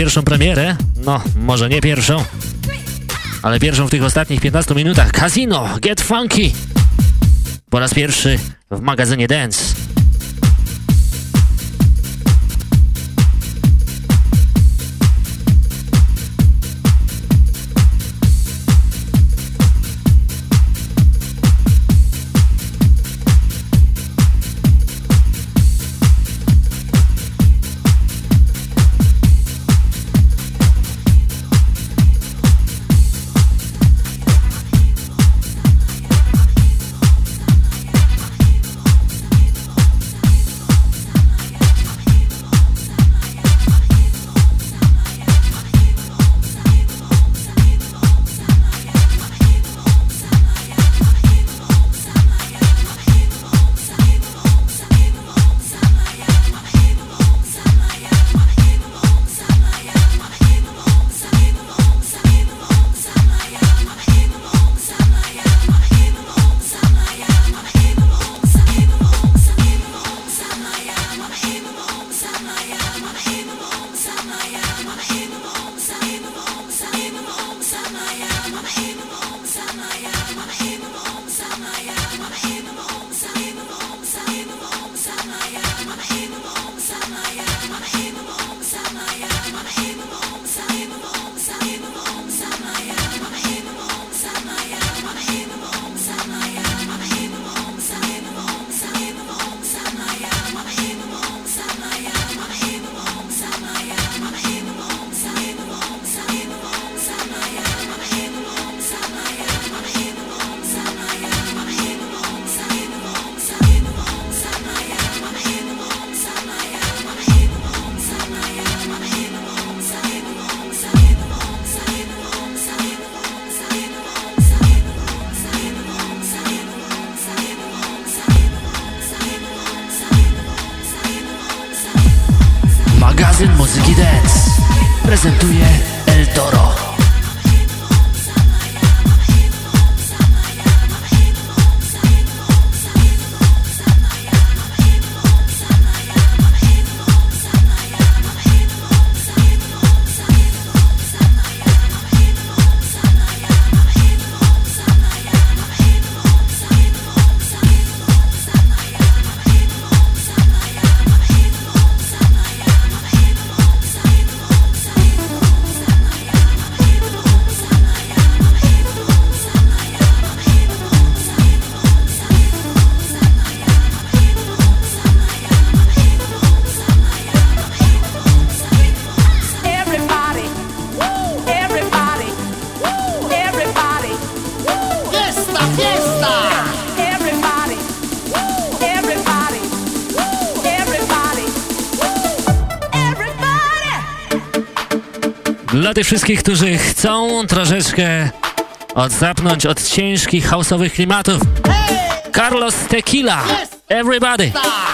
K: pierwszą premierę, no może nie pierwszą, ale pierwszą w tych ostatnich 15 minutach, Casino, Get Funky, po raz pierwszy w magazynie Dance. Dla tych wszystkich, którzy chcą troszeczkę odzapnąć od ciężkich, hałsowych klimatów. Carlos Tequila, Everybody.
A: Tak!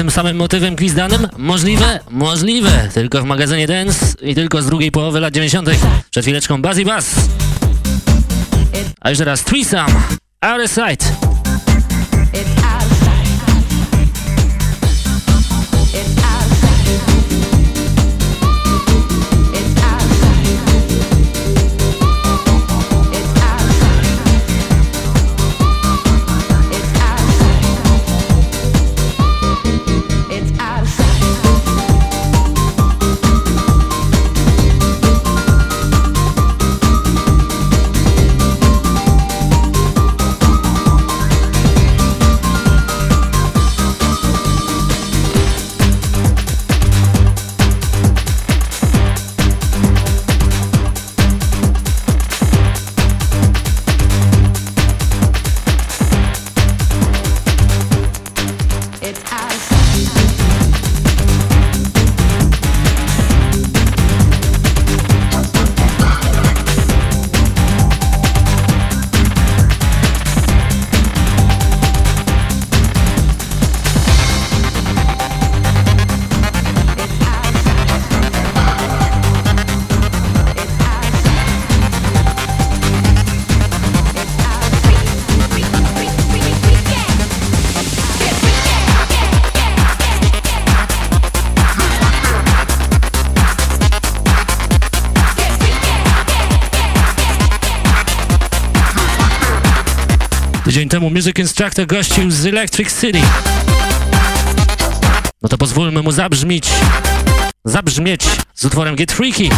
A: Tym samym motywem gwizdanym? Możliwe? Możliwe. Tylko w magazynie Dance i tylko z drugiej połowy lat 90. Przed chwileczką Buzzy Buzz. A już teraz Threesome. Out of sight. Music Instructor gościł z Electric City. No to pozwólmy mu zabrzmieć, zabrzmieć z utworem Get Freaky.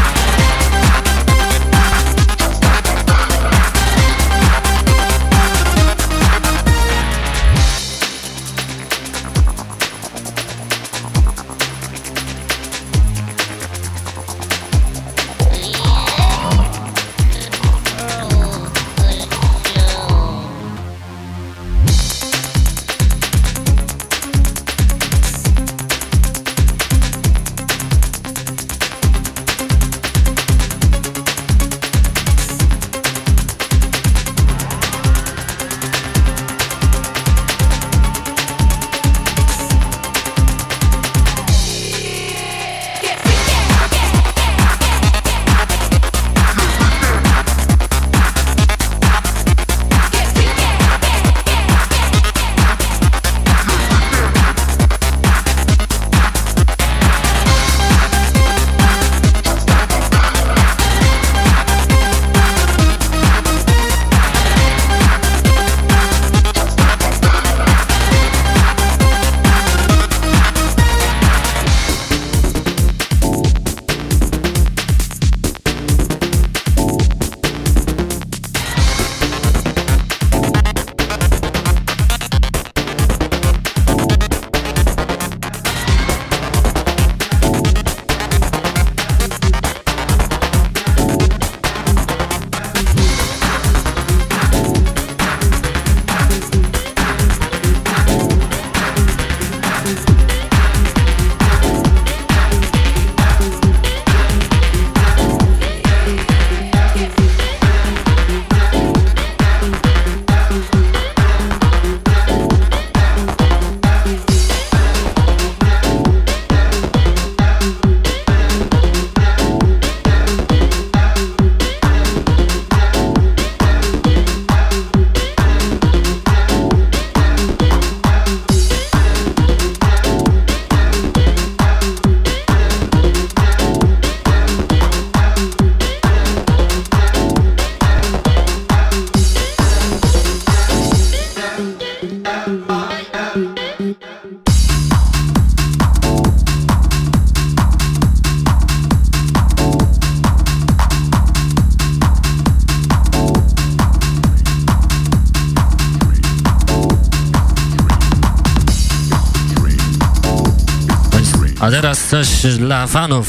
A: Teraz coś dla fanów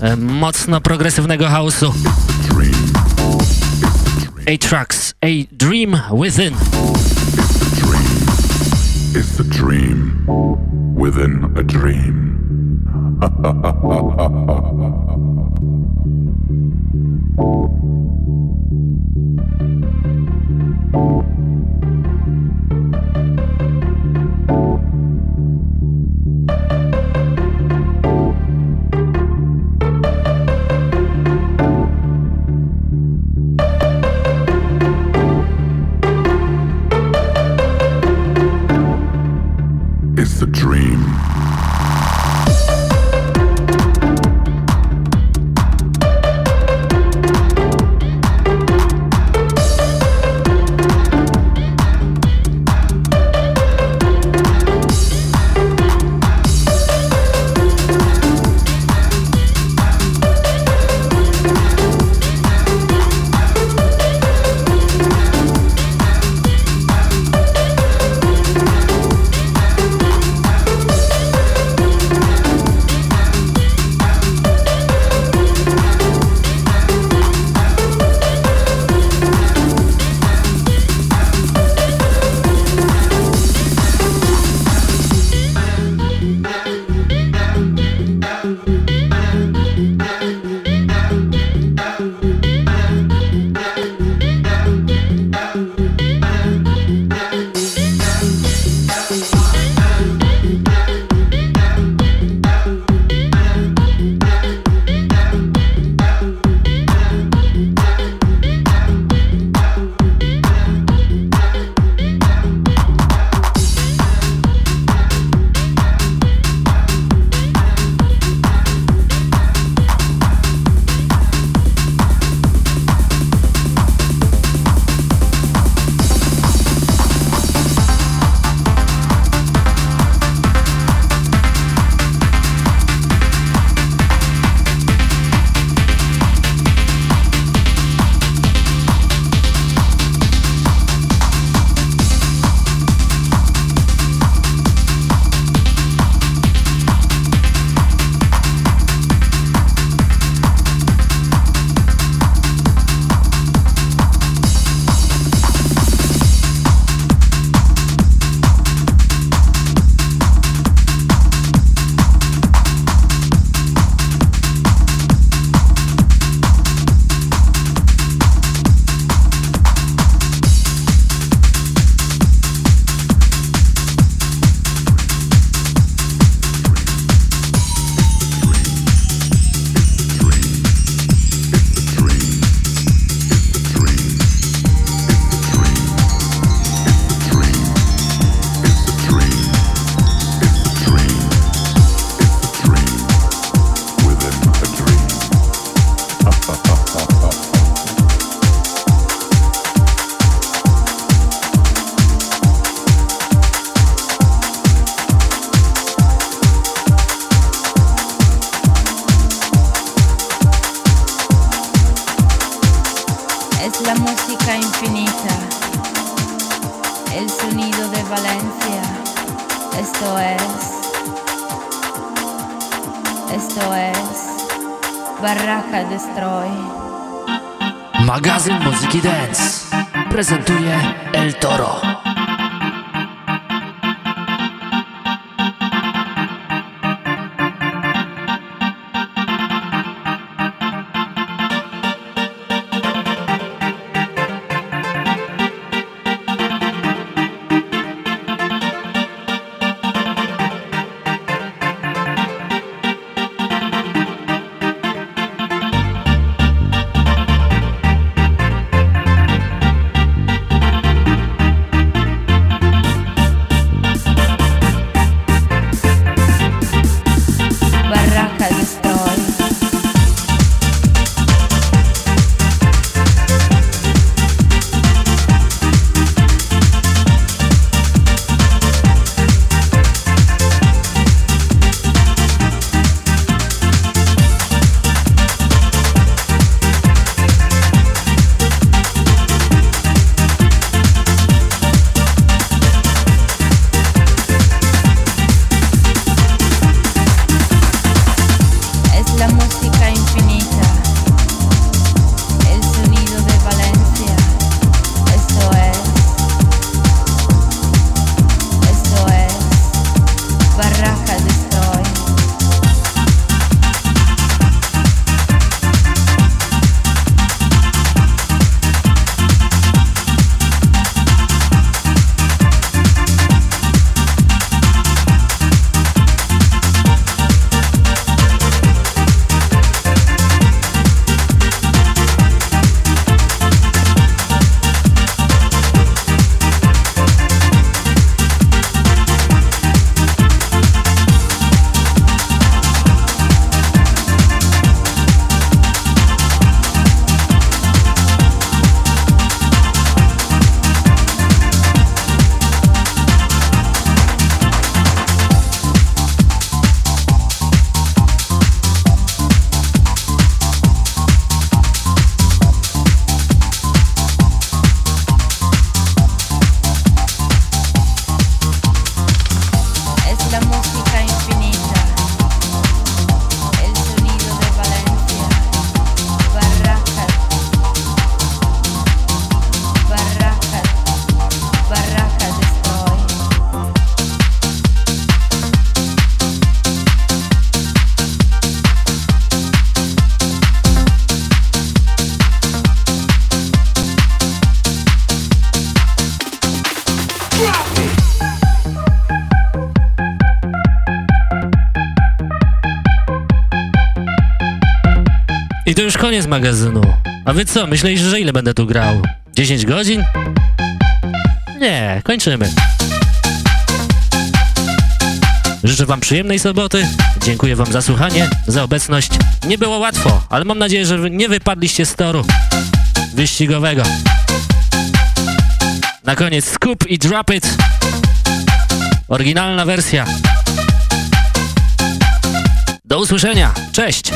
A: e, mocno progresywnego house'u. A-Tracks, A Dream Within.
L: It's a dream within a dream.
A: już koniec magazynu. A wy co, myśleliście, że ile będę tu grał? 10 godzin? Nie, kończymy. Życzę wam przyjemnej soboty. Dziękuję wam za słuchanie, za obecność. Nie było łatwo, ale mam nadzieję, że nie wypadliście z toru wyścigowego. Na koniec Scoop i Drop It. Oryginalna wersja. Do usłyszenia. Cześć.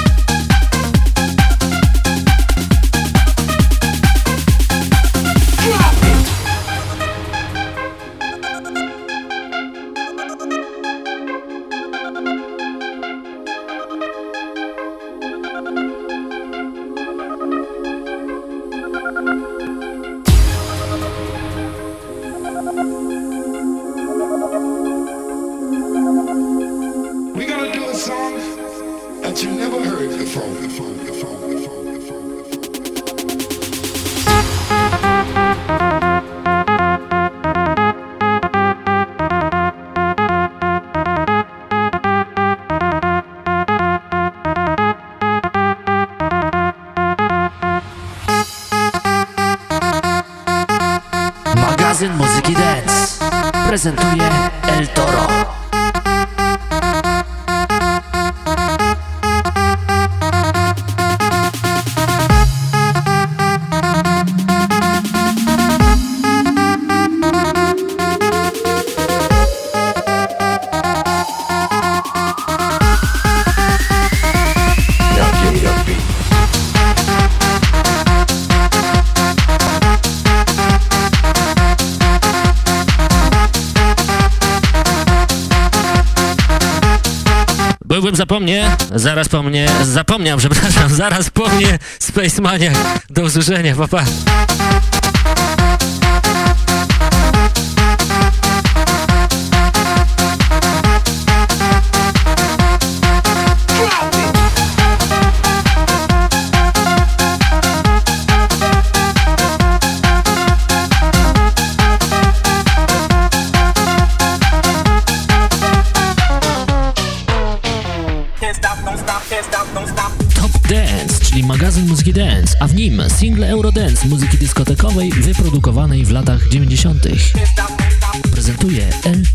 A: Zaraz po mnie, zapomniał, przepraszam, zaraz po mnie Space Maniac. Do usłyszenia, papa. Top single Eurodance muzyki dyskotekowej wyprodukowanej w latach 90. Prezentuje El.